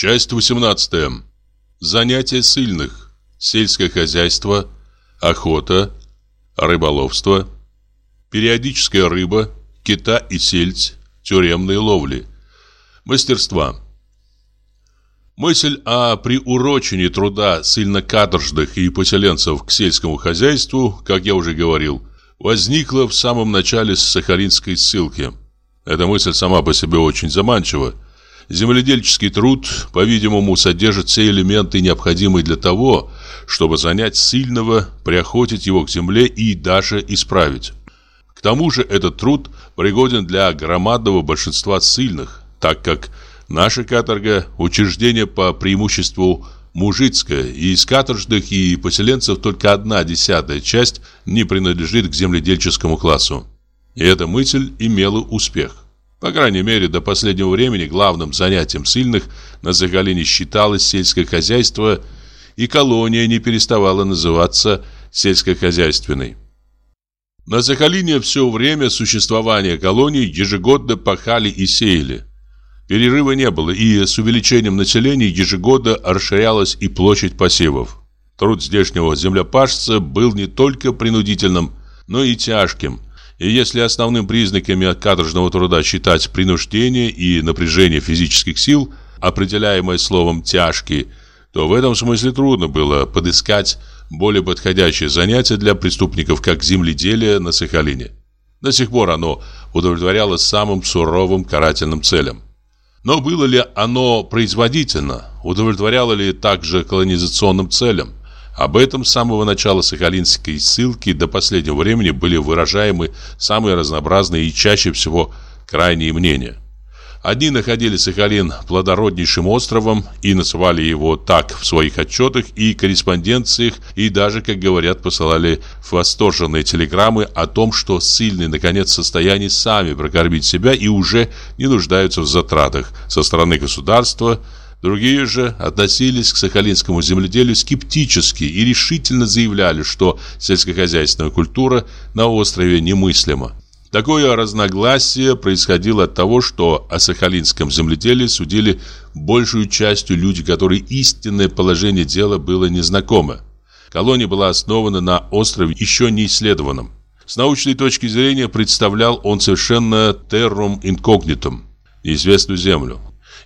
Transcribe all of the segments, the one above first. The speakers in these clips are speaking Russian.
Часть 18. Занятия сильных. Сельское хозяйство, охота, рыболовство, периодическая рыба, кита и сельдь, тюремные ловли, мастерства. Мысль о приурочении труда сильнокаторжных и поселенцев к сельскому хозяйству, как я уже говорил, возникла в самом начале сахалинской ссылки. Эта мысль сама по себе очень заманчива. Земледельческий труд, по-видимому, содержит все элементы, необходимые для того, чтобы занять сильного, приохотить его к земле и даже исправить. К тому же этот труд пригоден для громадного большинства сильных, так как наша каторга – учреждение по преимуществу мужицкое, и из каторжных и поселенцев только одна десятая часть не принадлежит к земледельческому классу. И эта мысль имела успех. По крайней мере, до последнего времени главным занятием сильных на Сахалине считалось сельское хозяйство, и колония не переставала называться сельскохозяйственной. На Сахалине все время существования колонии ежегодно пахали и сеяли. Перерыва не было, и с увеличением населения ежегодно расширялась и площадь посевов. Труд здешнего землепашца был не только принудительным, но и тяжким – и если основным признаками каторжного труда считать принуждение и напряжение физических сил, определяемое словом «тяжкий», то в этом смысле трудно было подыскать более подходящее занятие для преступников, как земледелие на Сахалине. До сих пор оно удовлетворяло самым суровым карательным целям. Но было ли оно производительно? Удовлетворяло ли также колонизационным целям? Об этом с самого начала сахалинской ссылки до последнего времени были выражаемы самые разнообразные и чаще всего крайние мнения. Одни находили Сахалин плодороднейшим островом и называли его так в своих отчетах и корреспонденциях, и даже, как говорят, посылали восторженные телеграммы о том, что сильные наконец в состоянии сами прокормить себя и уже не нуждаются в затратах со стороны государства, Другие же относились к сахалинскому земледелию скептически и решительно заявляли, что сельскохозяйственная культура на острове немыслима. Такое разногласие происходило от того, что о сахалинском земледелии судили большую частью люди, которые истинное положение дела было незнакомо. Колония была основана на острове еще не исследованном. С научной точки зрения представлял он совершенно террум инкогнитум, неизвестную землю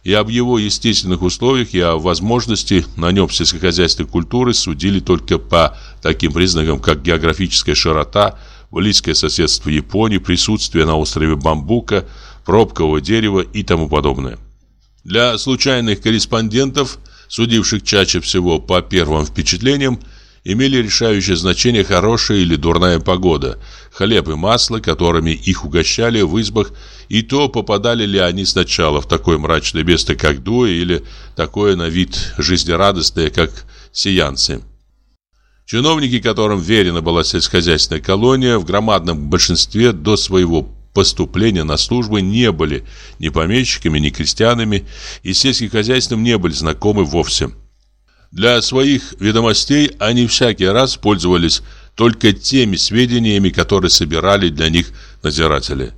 и об его естественных условиях и о возможности на нем сельскохозяйственной культуры судили только по таким признакам, как географическая широта, близкое соседство Японии, присутствие на острове бамбука, пробкового дерева и тому подобное. Для случайных корреспондентов, судивших чаще всего по первым впечатлениям, имели решающее значение хорошая или дурная погода, хлеб и масло, которыми их угощали в избах, и то, попадали ли они сначала в такое мрачное место, как Дуэ, или такое на вид жизнерадостное, как Сиянцы. Чиновники, которым верена была сельскохозяйственная колония, в громадном большинстве до своего поступления на службу не были ни помещиками, ни крестьянами, и сельским хозяйством не были знакомы вовсе. Для своих ведомостей они всякий раз пользовались только теми сведениями, которые собирали для них надзиратели.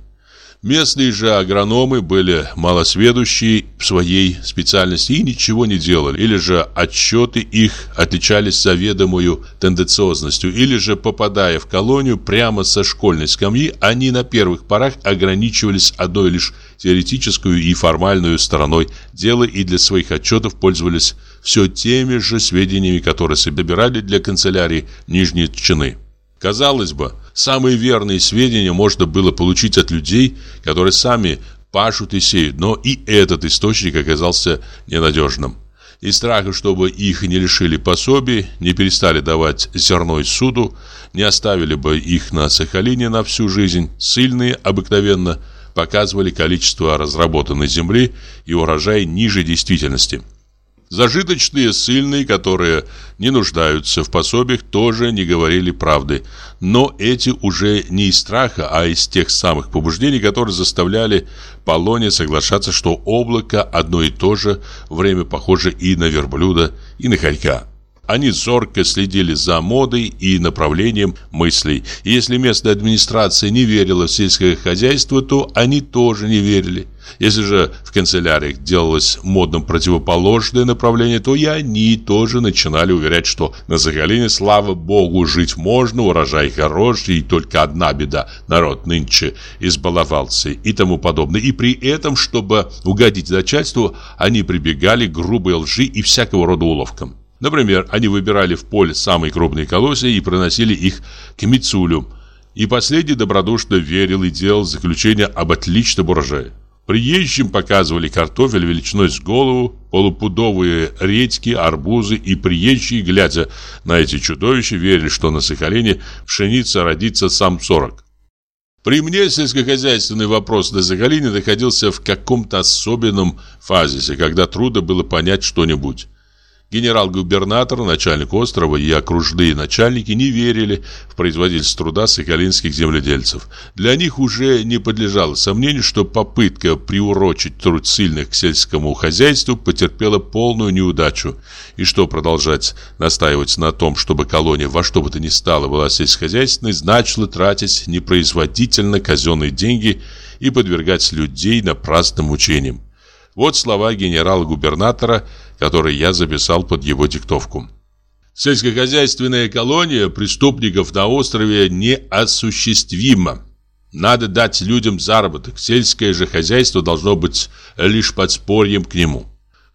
Местные же агрономы были малосведущие в своей специальности и ничего не делали, или же отчеты их отличались заведомую тенденциозностью, или же, попадая в колонию прямо со школьной скамьи, они на первых порах ограничивались одной лишь теоретическую и формальную стороной дела и для своих отчетов пользовались все теми же сведениями, которые собирали для канцелярии нижние чины. Казалось бы, самые верные сведения можно было получить от людей, которые сами пашут и сеют, но и этот источник оказался ненадежным. Из страха, чтобы их не лишили пособий, не перестали давать зерно из суду, не оставили бы их на Сахалине на всю жизнь, сильные обыкновенно показывали количество разработанной земли и урожай ниже действительности – Зажиточные сильные, которые не нуждаются в пособиях, тоже не говорили правды. Но эти уже не из страха, а из тех самых побуждений, которые заставляли Полония соглашаться, что облако одно и то же время похоже и на верблюда, и на хорька. Они зорко следили за модой и направлением мыслей. И если местная администрация не верила в сельское хозяйство, то они тоже не верили. Если же в канцеляриях делалось модным противоположное направление, то и они тоже начинали уверять, что на Сахалине, слава богу, жить можно, урожай хороший, и только одна беда – народ нынче избаловался и тому подобное. И при этом, чтобы угодить начальству, они прибегали к грубой лжи и всякого рода уловкам. Например, они выбирали в поле самые крупные колосья и проносили их к Мицулю. И последний добродушно верил и делал заключение об отличном урожае. Приезжим показывали картофель величиной с голову, полупудовые редьки, арбузы и приезжие, глядя на эти чудовища, верили, что на Сахалине пшеница родится сам сорок. При мне сельскохозяйственный вопрос на Сахалине находился в каком-то особенном фазисе, когда трудно было понять что-нибудь. Генерал-губернатор, начальник острова и окружные начальники не верили в производительность труда сахалинских земледельцев. Для них уже не подлежало сомнению, что попытка приурочить труд сильных к сельскому хозяйству потерпела полную неудачу, и что продолжать настаивать на том, чтобы колония во что бы то ни стало была сельскохозяйственной, значило тратить непроизводительно казенные деньги и подвергать людей напрасным мучениям. Вот слова генерала-губернатора, которые я записал под его диктовку. Сельскохозяйственная колония преступников на острове неосуществима. Надо дать людям заработок. Сельское же хозяйство должно быть лишь подспорьем к нему.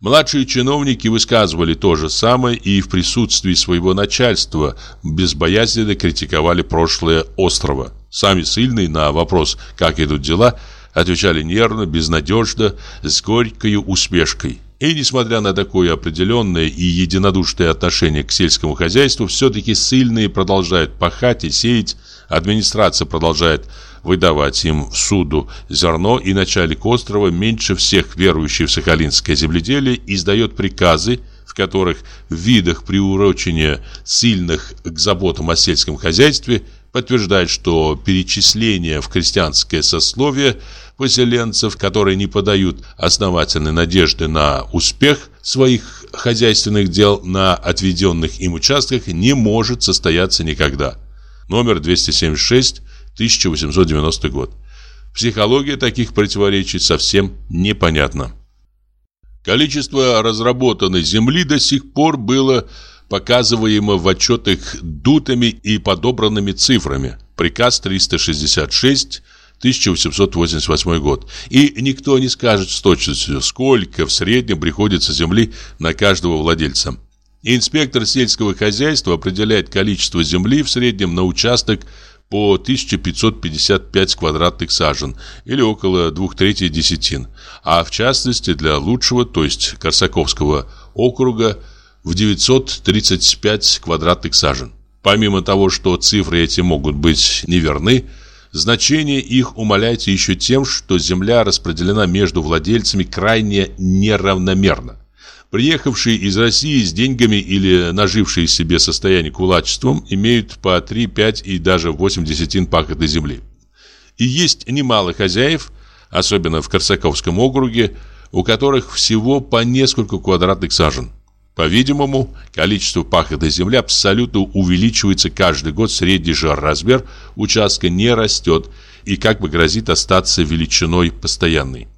Младшие чиновники высказывали то же самое и в присутствии своего начальства безбоязненно критиковали прошлое острова. Сами сильные на вопрос «как идут дела» отвечали нервно, безнадежно, с горькой усмешкой. И несмотря на такое определенное и единодушное отношение к сельскому хозяйству, все-таки сильные продолжают пахать и сеять, администрация продолжает выдавать им в суду зерно, и начальник острова, меньше всех верующий в сахалинское земледелие, издает приказы, в которых в видах приурочения сильных к заботам о сельском хозяйстве подтверждает, что перечисление в крестьянское сословие поселенцев, которые не подают основательной надежды на успех своих хозяйственных дел на отведенных им участках, не может состояться никогда. Номер 276, 1890 год. Психология таких противоречий совсем непонятна. Количество разработанной земли до сих пор было показываемо в отчетах дутыми и подобранными цифрами. Приказ 366 1888 год. И никто не скажет с точностью, сколько в среднем приходится земли на каждого владельца. Инспектор сельского хозяйства определяет количество земли в среднем на участок по 1555 квадратных сажен или около двух третей десятин, а в частности для лучшего, то есть Корсаковского округа, в 935 квадратных сажен. Помимо того, что цифры эти могут быть неверны, Значение их умаляется еще тем, что земля распределена между владельцами крайне неравномерно. Приехавшие из России с деньгами или нажившие себе состояние кулачеством имеют по 3, 5 и даже 8 десятин пахотной земли. И есть немало хозяев, особенно в Корсаковском округе, у которых всего по несколько квадратных сажен. По-видимому, количество пахотной земли абсолютно увеличивается каждый год, средний же размер участка не растет и как бы грозит остаться величиной постоянной.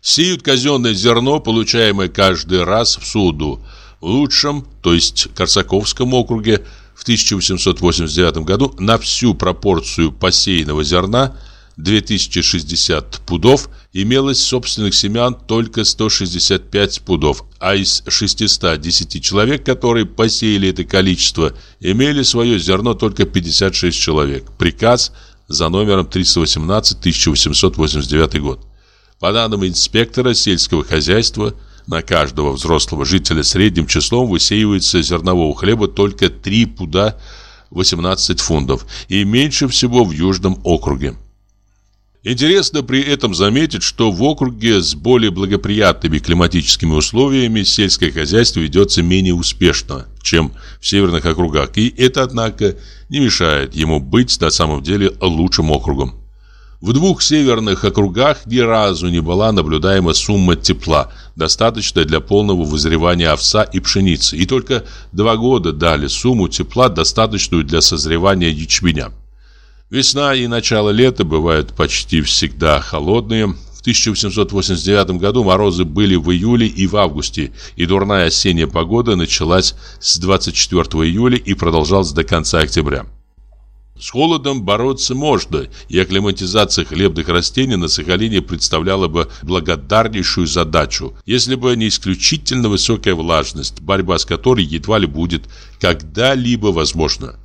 Сеют казенное зерно, получаемое каждый раз в суду. В лучшем, то есть Корсаковском округе, в 1889 году на всю пропорцию посеянного зерна – 2060 пудов, имелось собственных семян только 165 пудов, а из 610 человек, которые посеяли это количество, имели свое зерно только 56 человек. Приказ за номером 318 1889 год. По данным инспектора сельского хозяйства, на каждого взрослого жителя средним числом высеивается зернового хлеба только 3 пуда 18 фунтов и меньше всего в Южном округе. Интересно при этом заметить, что в округе с более благоприятными климатическими условиями сельское хозяйство ведется менее успешно, чем в северных округах, и это, однако, не мешает ему быть на самом деле лучшим округом. В двух северных округах ни разу не была наблюдаема сумма тепла, достаточная для полного вызревания овса и пшеницы, и только два года дали сумму тепла, достаточную для созревания ячменя. Весна и начало лета бывают почти всегда холодные. В 1889 году морозы были в июле и в августе, и дурная осенняя погода началась с 24 июля и продолжалась до конца октября. С холодом бороться можно, и акклиматизация хлебных растений на Сахалине представляла бы благодарнейшую задачу, если бы не исключительно высокая влажность, борьба с которой едва ли будет когда-либо возможна.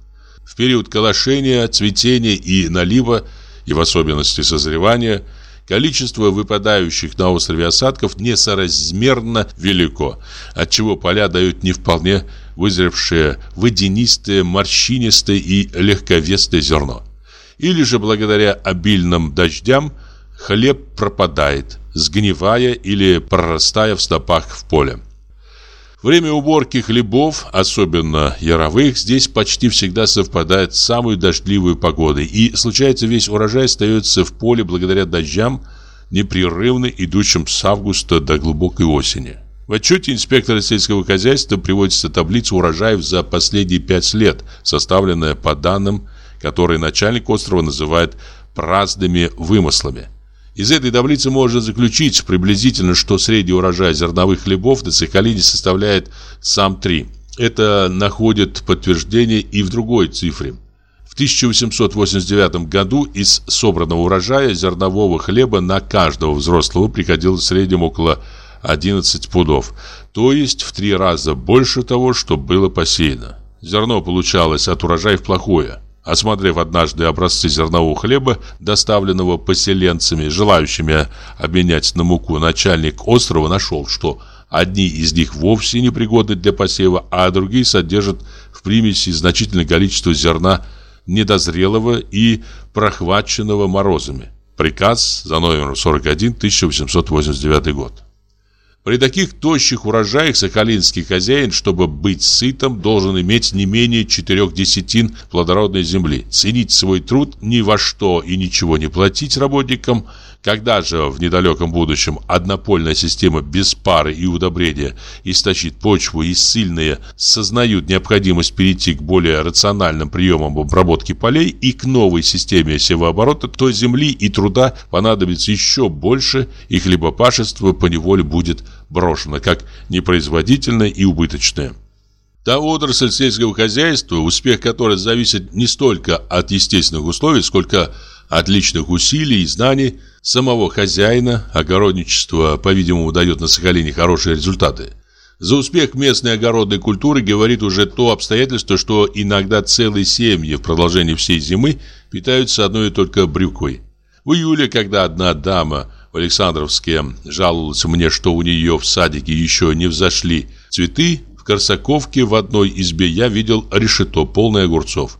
В период колошения, цветения и налива, и в особенности созревания – Количество выпадающих на острове осадков несоразмерно велико, отчего поля дают не вполне вызревшее водянистое, морщинистое и легковесное зерно. Или же благодаря обильным дождям хлеб пропадает, сгнивая или прорастая в стопах в поле. Время уборки хлебов, особенно яровых, здесь почти всегда совпадает с самой дождливой погодой, и случается весь урожай остается в поле благодаря дождям, непрерывно идущим с августа до глубокой осени. В отчете инспектора сельского хозяйства приводится таблица урожаев за последние пять лет, составленная по данным, которые начальник острова называет праздными вымыслами. Из этой таблицы можно заключить приблизительно, что средний урожай зерновых хлебов на Сахалине составляет сам 3. Это находит подтверждение и в другой цифре. В 1889 году из собранного урожая зернового хлеба на каждого взрослого приходилось в среднем около 11 пудов, то есть в три раза больше того, что было посеяно. Зерно получалось от урожая в плохое – Осмотрев однажды образцы зернового хлеба, доставленного поселенцами, желающими обменять на муку, начальник острова нашел, что одни из них вовсе не пригодны для посева, а другие содержат в примеси значительное количество зерна недозрелого и прохваченного морозами. Приказ за номером 41, 1889 год. При таких тощих урожаях сахалинский хозяин, чтобы быть сытым, должен иметь не менее четырех десятин плодородной земли, ценить свой труд ни во что и ничего не платить работникам – когда же в недалеком будущем однопольная система без пары и удобрения истощит почву и сильные сознают необходимость перейти к более рациональным приемам обработки полей и к новой системе севооборота, то земли и труда понадобится еще больше, и хлебопашество поневоле будет брошено как непроизводительное и убыточное. Та отрасль сельского хозяйства, успех которой зависит не столько от естественных условий, сколько от личных усилий и знаний – самого хозяина, огородничество, по-видимому, дает на Сахалине хорошие результаты. За успех местной огородной культуры говорит уже то обстоятельство, что иногда целые семьи в продолжении всей зимы питаются одной и только брюкой. В июле, когда одна дама в Александровске жаловалась мне, что у нее в садике еще не взошли цветы, в Корсаковке в одной избе я видел решето, полное огурцов.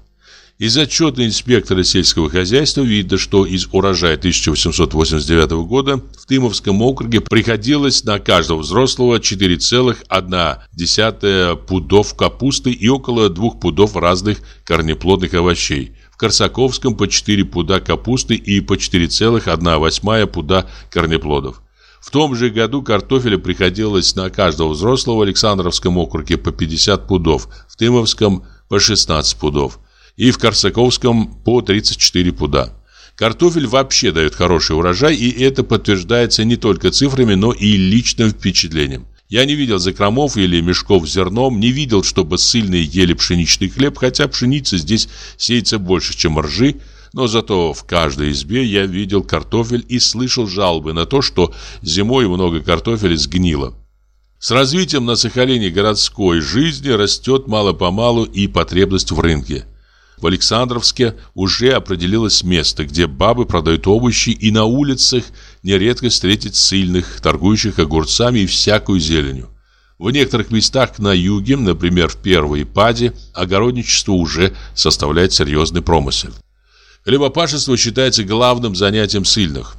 Из отчета инспектора сельского хозяйства видно, что из урожая 1889 года в Тымовском округе приходилось на каждого взрослого 4,1 пудов капусты и около 2 пудов разных корнеплодных овощей. В Корсаковском по 4 пуда капусты и по 4,1 пуда корнеплодов. В том же году картофеля приходилось на каждого взрослого в Александровском округе по 50 пудов, в Тымовском по 16 пудов и в Корсаковском по 34 пуда. Картофель вообще дает хороший урожай, и это подтверждается не только цифрами, но и личным впечатлением. Я не видел закромов или мешков с зерном, не видел, чтобы сильные ели пшеничный хлеб, хотя пшеница здесь сеется больше, чем ржи, но зато в каждой избе я видел картофель и слышал жалобы на то, что зимой много картофеля сгнило. С развитием на Сахалине городской жизни растет мало-помалу и потребность в рынке. В Александровске уже определилось место, где бабы продают овощи, и на улицах нередко встретить сильных, торгующих огурцами и всякую зеленью. В некоторых местах на юге, например, в Первой Паде, огородничество уже составляет серьезный промысел. Хлебопашество считается главным занятием сильных.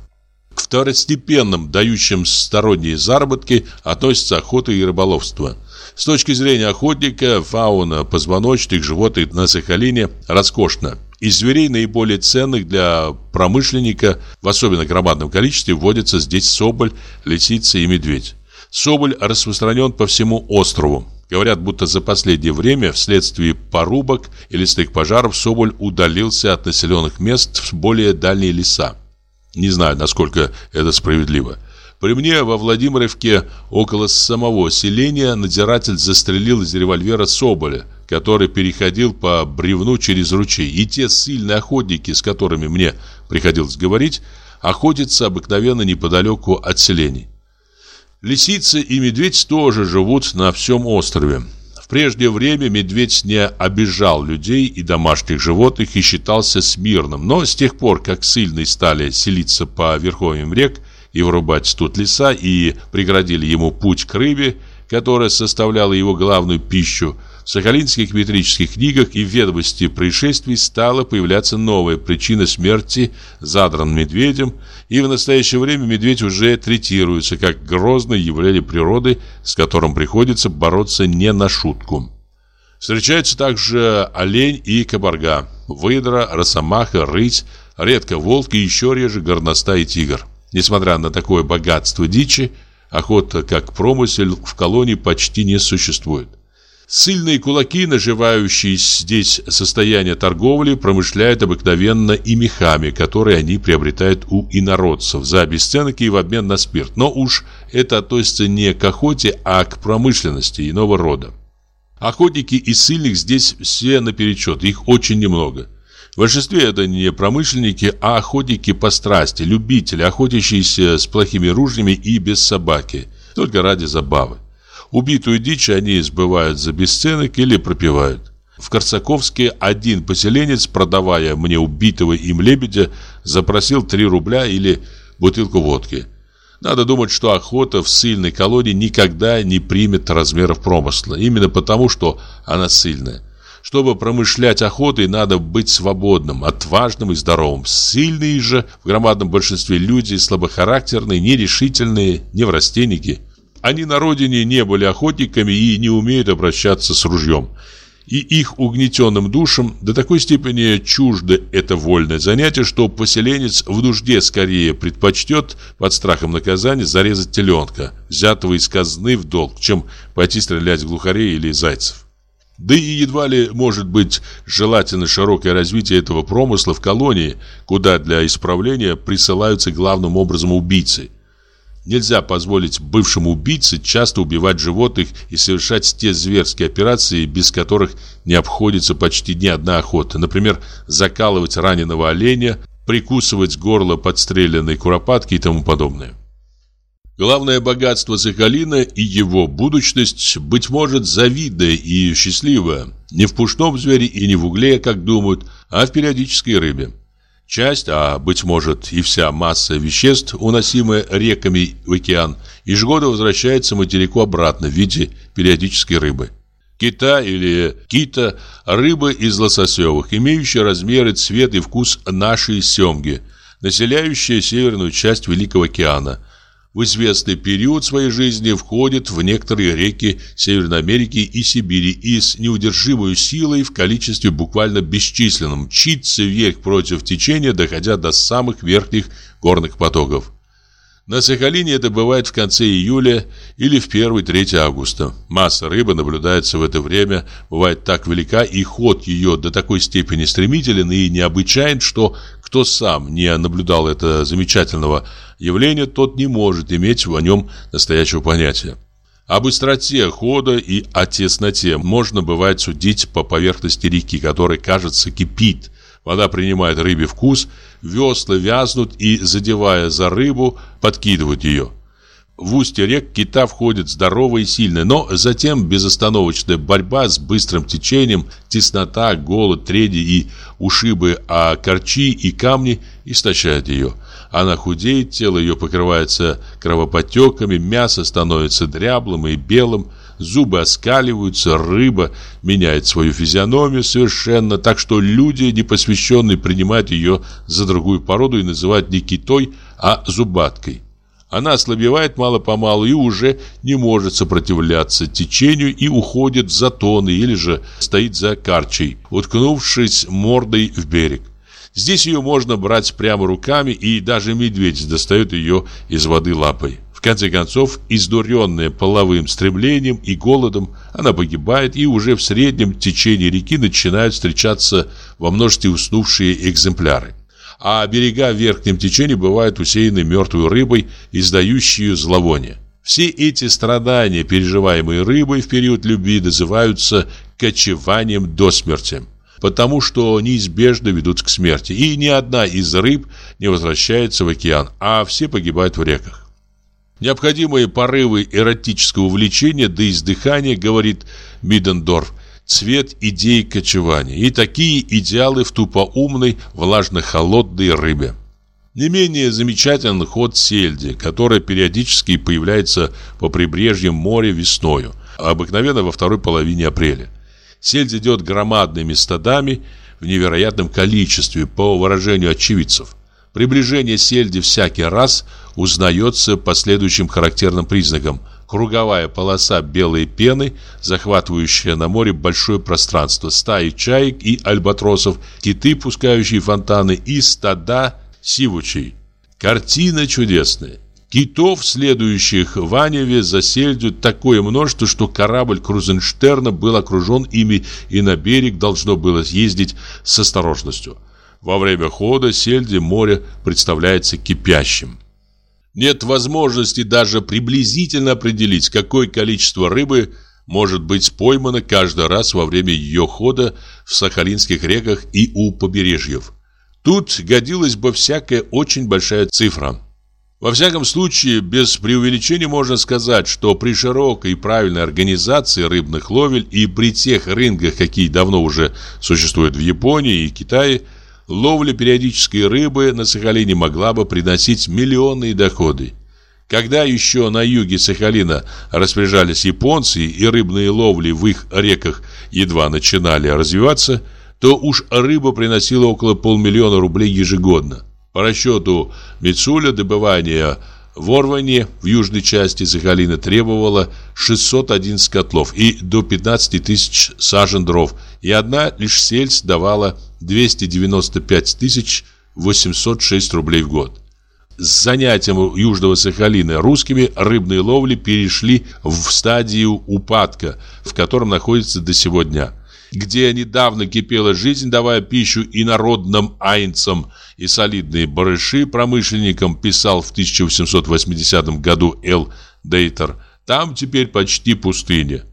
К второстепенным, дающим сторонние заработки, относятся охота и рыболовство. С точки зрения охотника, фауна позвоночных животных на Сахалине роскошна. Из зверей наиболее ценных для промышленника в особенно громадном количестве вводятся здесь соболь, лисица и медведь. Соболь распространен по всему острову. Говорят, будто за последнее время вследствие порубок и лесных пожаров Соболь удалился от населенных мест в более дальние леса. Не знаю, насколько это справедливо. При мне во Владимировке около самого селения надзиратель застрелил из револьвера Соболя, который переходил по бревну через ручей. И те сильные охотники, с которыми мне приходилось говорить, охотятся обыкновенно неподалеку от селений. Лисицы и медведь тоже живут на всем острове. В прежнее время медведь не обижал людей и домашних животных и считался смирным, но с тех пор, как сильные стали селиться по верховьям рек, и вырубать тут леса, и преградили ему путь к рыбе, которая составляла его главную пищу, в сахалинских метрических книгах и в ведомости происшествий стала появляться новая причина смерти задран медведем, и в настоящее время медведь уже третируется как грозное явление природы, с которым приходится бороться не на шутку. Встречаются также олень и кабарга, выдра, росомаха, рыть, редко волк и еще реже горностай и тигр. Несмотря на такое богатство дичи, охота как промысел в колонии почти не существует. Сильные кулаки, наживающие здесь состояние торговли, промышляют обыкновенно и мехами, которые они приобретают у инородцев за бесценок и в обмен на спирт. Но уж это относится не к охоте, а к промышленности иного рода. Охотники и сильных здесь все наперечет, их очень немного. В большинстве это не промышленники, а охотники по страсти, любители, охотящиеся с плохими ружьями и без собаки, только ради забавы. Убитую дичь они сбывают за бесценок или пропивают. В Корсаковске один поселенец, продавая мне убитого им лебедя, запросил 3 рубля или бутылку водки. Надо думать, что охота в сильной колонии никогда не примет размеров промысла, именно потому, что она сильная. Чтобы промышлять охотой, надо быть свободным, отважным и здоровым. Сильные же в громадном большинстве люди слабохарактерные, нерешительные, неврастенники. Они на родине не были охотниками и не умеют обращаться с ружьем. И их угнетенным душам до такой степени чуждо это вольное занятие, что поселенец в нужде скорее предпочтет под страхом наказания зарезать теленка, взятого из казны в долг, чем пойти стрелять в глухарей или зайцев. Да и едва ли может быть желательно широкое развитие этого промысла в колонии, куда для исправления присылаются главным образом убийцы. Нельзя позволить бывшему убийце часто убивать животных и совершать те зверские операции, без которых не обходится почти ни одна охота. Например, закалывать раненого оленя, прикусывать горло подстреленной куропатки и тому подобное. Главное богатство Сахалина и его будущность, быть может, завидная и счастливая. Не в пушном звере и не в угле, как думают, а в периодической рыбе. Часть, а быть может и вся масса веществ, уносимая реками в океан, ежегодно возвращается материку обратно в виде периодической рыбы. Кита или кита – рыба из лососевых, имеющая размеры, цвет и вкус нашей семги, населяющая северную часть Великого океана – в известный период своей жизни входит в некоторые реки Северной Америки и Сибири и с неудержимой силой в количестве буквально бесчисленном мчится вверх против течения, доходя до самых верхних горных потоков. На Сахалине это бывает в конце июля или в 1-3 августа. Масса рыбы наблюдается в это время, бывает так велика, и ход ее до такой степени стремителен и необычайен, что кто сам не наблюдал это замечательного явления, тот не может иметь о нем настоящего понятия. О быстроте хода и о тесноте можно бывает судить по поверхности реки, которая, кажется, кипит. Вода принимает рыбий вкус – весла вязнут и, задевая за рыбу, подкидывают ее. В устье рек кита входит здоровая и сильная, но затем безостановочная борьба с быстрым течением, теснота, голод, трени и ушибы, а корчи и камни истощают ее. Она худеет, тело ее покрывается кровопотеками, мясо становится дряблым и белым, зубы оскаливаются, рыба меняет свою физиономию совершенно, так что люди, непосвященные, принимают ее за другую породу и называют не китой, а зубаткой. Она ослабевает мало-помалу и уже не может сопротивляться течению и уходит в затоны или же стоит за карчей, уткнувшись мордой в берег. Здесь ее можно брать прямо руками, и даже медведь достает ее из воды лапой. В конце концов, издуренная половым стремлением и голодом, она погибает, и уже в среднем течении реки начинают встречаться во множестве уснувшие экземпляры а берега в верхнем течении бывают усеяны мертвой рыбой, издающей зловоние. Все эти страдания, переживаемые рыбой в период любви, называются кочеванием до смерти, потому что неизбежно ведут к смерти, и ни одна из рыб не возвращается в океан, а все погибают в реках. Необходимые порывы эротического влечения до издыхания, говорит Мидендорф, цвет идей кочевания и такие идеалы в тупоумной, влажно-холодной рыбе. Не менее замечателен ход сельди, которая периодически появляется по прибрежьям моря весною, обыкновенно во второй половине апреля. Сельдь идет громадными стадами в невероятном количестве, по выражению очевидцев. Приближение сельди всякий раз узнается по следующим характерным признакам – круговая полоса белой пены, захватывающая на море большое пространство, стаи чаек и альбатросов, киты, пускающие фонтаны, и стада сивучей. Картина чудесная. Китов, следующих в Аневе за сельдью, такое множество, что корабль Крузенштерна был окружен ими и на берег должно было съездить с осторожностью. Во время хода сельди море представляется кипящим. Нет возможности даже приблизительно определить, какое количество рыбы может быть поймано каждый раз во время ее хода в Сахалинских реках и у побережьев. Тут годилась бы всякая очень большая цифра. Во всяком случае, без преувеличения можно сказать, что при широкой и правильной организации рыбных ловель и при тех рынках, какие давно уже существуют в Японии и Китае, ловля периодической рыбы на Сахалине могла бы приносить миллионные доходы. Когда еще на юге Сахалина распоряжались японцы и рыбные ловли в их реках едва начинали развиваться, то уж рыба приносила около полмиллиона рублей ежегодно. По расчету Мицуля добывание в Орване в южной части Сахалина требовало 611 котлов и до 15 тысяч сажен дров, и одна лишь сельдь давала 295 тысяч 806 рублей в год. С занятием Южного Сахалина русскими рыбные ловли перешли в стадию упадка, в котором находится до сего дня. Где недавно кипела жизнь, давая пищу инородным айнцам и солидные барыши промышленникам, писал в 1880 году Эл Дейтер, там теперь почти пустыня.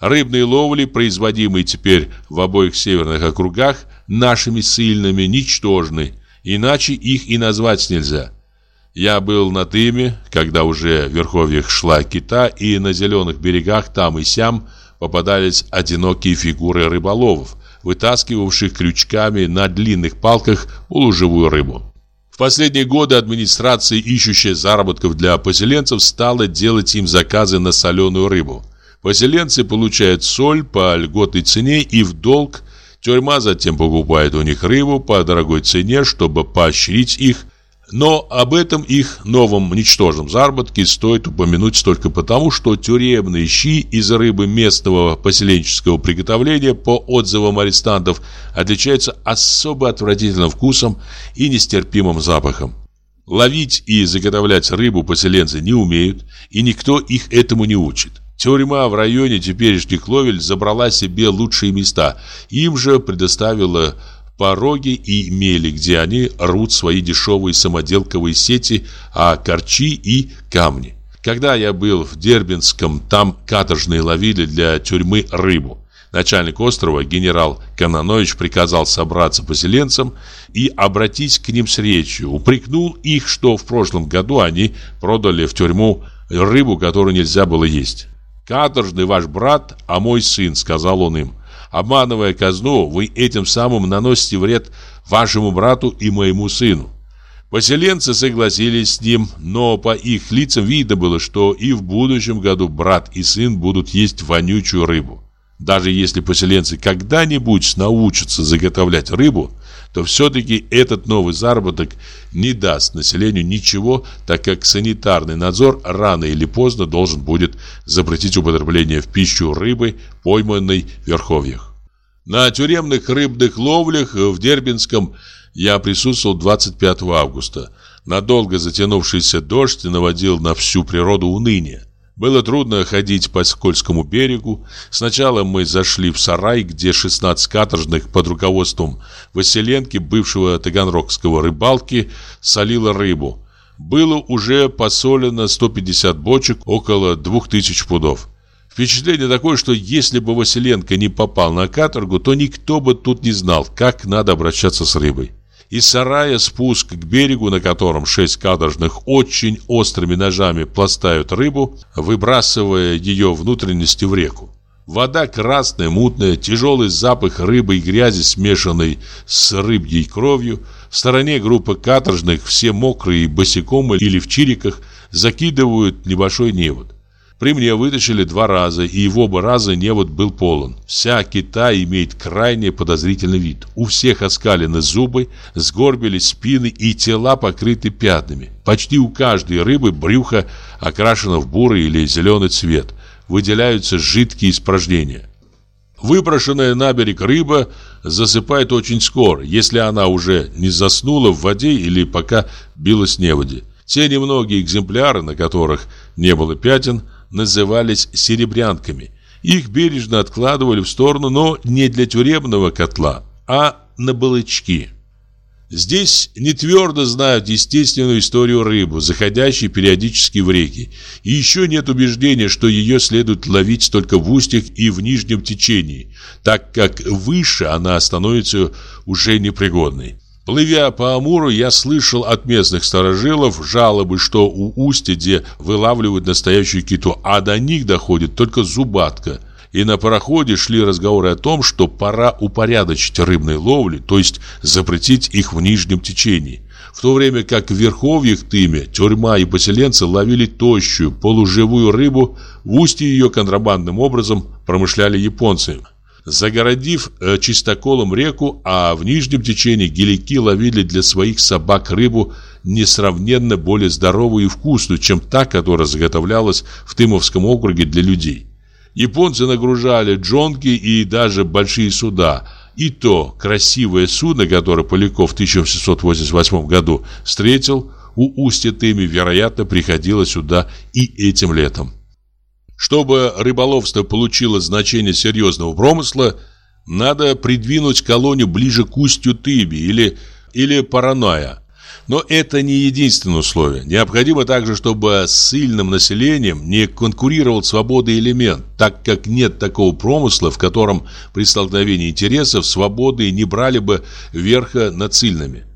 Рыбные ловли, производимые теперь в обоих северных округах, нашими сильными ничтожны, иначе их и назвать нельзя. Я был на Тыме, когда уже в верховьях шла кита, и на зеленых берегах там и сям попадались одинокие фигуры рыболовов, вытаскивавших крючками на длинных палках улужевую рыбу. В последние годы администрация, ищущая заработков для поселенцев, стала делать им заказы на соленую рыбу. Поселенцы получают соль по льготной цене и в долг Тюрьма затем покупает у них рыбу по дорогой цене, чтобы поощрить их. Но об этом их новом ничтожном заработке стоит упомянуть только потому, что тюремные щи из рыбы местного поселенческого приготовления по отзывам арестантов отличаются особо отвратительным вкусом и нестерпимым запахом. Ловить и заготовлять рыбу поселенцы не умеют, и никто их этому не учит. Тюрьма в районе теперешних Ловель забрала себе лучшие места. Им же предоставила пороги и мели, где они рут свои дешевые самоделковые сети, а корчи и камни. Когда я был в Дербинском, там каторжные ловили для тюрьмы рыбу. Начальник острова, генерал Кананович, приказал собраться поселенцам и обратить к ним с речью. Упрекнул их, что в прошлом году они продали в тюрьму рыбу, которую нельзя было есть. «Каторжный ваш брат, а мой сын», — сказал он им. «Обманывая казну, вы этим самым наносите вред вашему брату и моему сыну». Поселенцы согласились с ним, но по их лицам видно было, что и в будущем году брат и сын будут есть вонючую рыбу. Даже если поселенцы когда-нибудь научатся заготовлять рыбу, то все-таки этот новый заработок не даст населению ничего, так как санитарный надзор рано или поздно должен будет запретить употребление в пищу рыбы, пойманной в верховьях. На тюремных рыбных ловлях в Дербинском я присутствовал 25 августа. Надолго затянувшийся дождь наводил на всю природу уныние. Было трудно ходить по скользкому берегу. Сначала мы зашли в сарай, где 16 каторжных под руководством Василенки, бывшего таганрогского рыбалки, солило рыбу. Было уже посолено 150 бочек, около 2000 пудов. Впечатление такое, что если бы Василенко не попал на каторгу, то никто бы тут не знал, как надо обращаться с рыбой. Из сарая спуск к берегу, на котором шесть каторжных очень острыми ножами пластают рыбу, выбрасывая ее внутренности в реку. Вода красная, мутная, тяжелый запах рыбы и грязи, смешанный с рыбьей кровью. В стороне группа каторжных, все мокрые, босиком или в чириках, закидывают небольшой невод. При мне вытащили два раза, и в оба раза невод был полон. Вся кита имеет крайне подозрительный вид. У всех оскалены зубы, сгорбились спины и тела покрыты пятнами. Почти у каждой рыбы брюхо окрашено в бурый или зеленый цвет. Выделяются жидкие испражнения. Выброшенная на берег рыба засыпает очень скоро, если она уже не заснула в воде или пока билась неводе. Те немногие экземпляры, на которых не было пятен, назывались серебрянками. Их бережно откладывали в сторону, но не для тюремного котла, а на балычки. Здесь не твердо знают естественную историю рыбы, заходящей периодически в реки. И еще нет убеждения, что ее следует ловить только в устьях и в нижнем течении, так как выше она становится уже непригодной. Плывя по Амуру, я слышал от местных старожилов жалобы, что у устья, где вылавливают настоящую киту, а до них доходит только зубатка. И на пароходе шли разговоры о том, что пора упорядочить рыбные ловли, то есть запретить их в нижнем течении. В то время как в верховьях Тыме тюрьма и поселенцы ловили тощую, полуживую рыбу, в устье ее контрабандным образом промышляли японцы – загородив э, чистоколом реку, а в нижнем течении гелики ловили для своих собак рыбу несравненно более здоровую и вкусную, чем та, которая заготовлялась в Тымовском округе для людей. Японцы нагружали джонки и даже большие суда. И то красивое судно, которое Поляков в 1788 году встретил, у устья Тыми, вероятно, приходило сюда и этим летом. Чтобы рыболовство получило значение серьезного промысла, надо придвинуть колонию ближе к устью Тыби или, или Параноя. Но это не единственное условие. Необходимо также, чтобы с сильным населением не конкурировал свободный элемент, так как нет такого промысла, в котором при столкновении интересов свободы не брали бы верха над сильными.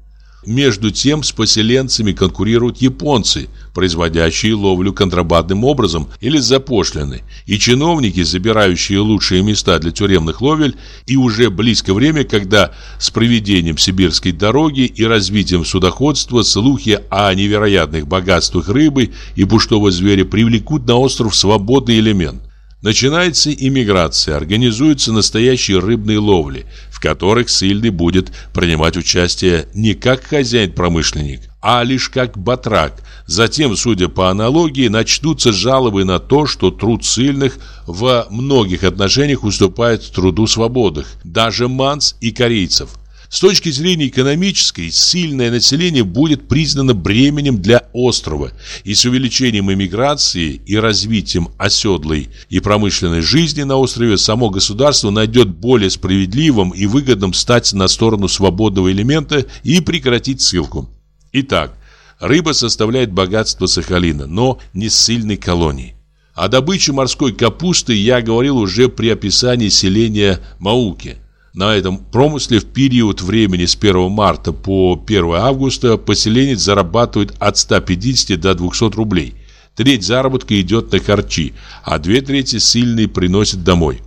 Между тем с поселенцами конкурируют японцы, производящие ловлю контрабандным образом или за пошлины, и чиновники, забирающие лучшие места для тюремных ловель, и уже близко время, когда с проведением сибирской дороги и развитием судоходства слухи о невероятных богатствах рыбы и пуштого зверя привлекут на остров свободный элемент. Начинается иммиграция, организуются настоящие рыбные ловли, в которых сильный будет принимать участие не как хозяин-промышленник, а лишь как батрак. Затем, судя по аналогии, начнутся жалобы на то, что труд сильных в многих отношениях уступает труду свободных, даже манс и корейцев – с точки зрения экономической, сильное население будет признано бременем для острова, и с увеличением эмиграции и развитием оседлой и промышленной жизни на острове само государство найдет более справедливым и выгодным стать на сторону свободного элемента и прекратить ссылку. Итак, рыба составляет богатство Сахалина, но не сильной колонии. О добыче морской капусты я говорил уже при описании селения Мауки – на этом промысле в период времени с 1 марта по 1 августа поселенец зарабатывает от 150 до 200 рублей. Треть заработка идет на харчи, а две трети сильный приносит домой.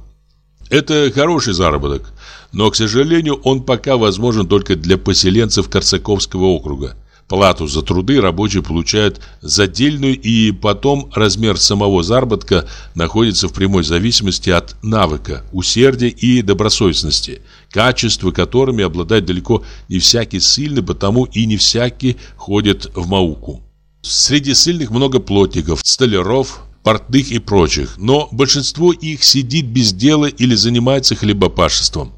Это хороший заработок, но, к сожалению, он пока возможен только для поселенцев Корсаковского округа. Плату за труды рабочий получает задельную и потом размер самого заработка находится в прямой зависимости от навыка, усердия и добросовестности, качества которыми обладает далеко не всякий сильный, потому и не всякий ходит в мауку. Среди сильных много плотников, столяров, портных и прочих, но большинство их сидит без дела или занимается хлебопашеством.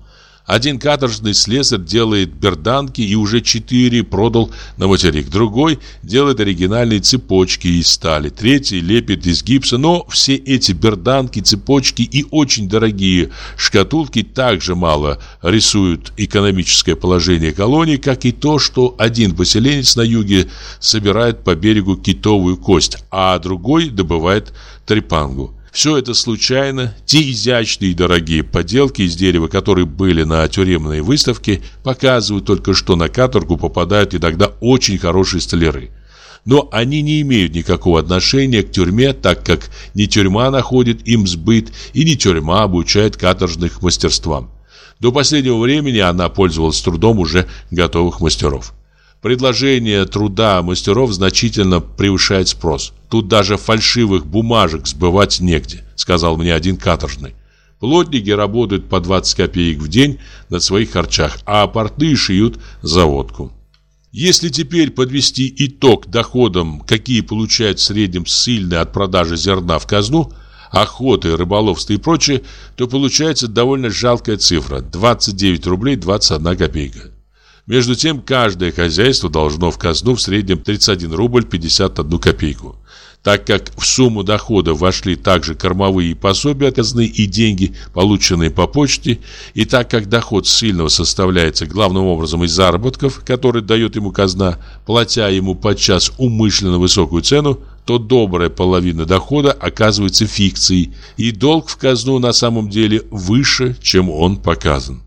Один каторжный слесарь делает берданки и уже четыре продал на материк. Другой делает оригинальные цепочки из стали. Третий лепит из гипса. Но все эти берданки, цепочки и очень дорогие шкатулки также мало рисуют экономическое положение колонии, как и то, что один поселенец на юге собирает по берегу китовую кость, а другой добывает трепангу. Все это случайно. Те изящные и дорогие поделки из дерева, которые были на тюремной выставке, показывают только, что на каторгу попадают иногда очень хорошие столяры. Но они не имеют никакого отношения к тюрьме, так как не тюрьма находит им сбыт и не тюрьма обучает каторжных мастерствам. До последнего времени она пользовалась трудом уже готовых мастеров. Предложение труда мастеров значительно превышает спрос. Тут даже фальшивых бумажек сбывать негде, сказал мне один каторжный. Плотники работают по 20 копеек в день на своих харчах, а портные шьют за водку. Если теперь подвести итог доходам, какие получают в среднем ссыльные от продажи зерна в казну, охоты, рыболовства и прочее, то получается довольно жалкая цифра – 29 рублей 21 копейка. Между тем, каждое хозяйство должно в казну в среднем 31 рубль 51 копейку. Так как в сумму дохода вошли также кормовые пособия казны и деньги, полученные по почте, и так как доход сильного составляется главным образом из заработков, которые дает ему казна, платя ему подчас умышленно высокую цену, то добрая половина дохода оказывается фикцией, и долг в казну на самом деле выше, чем он показан.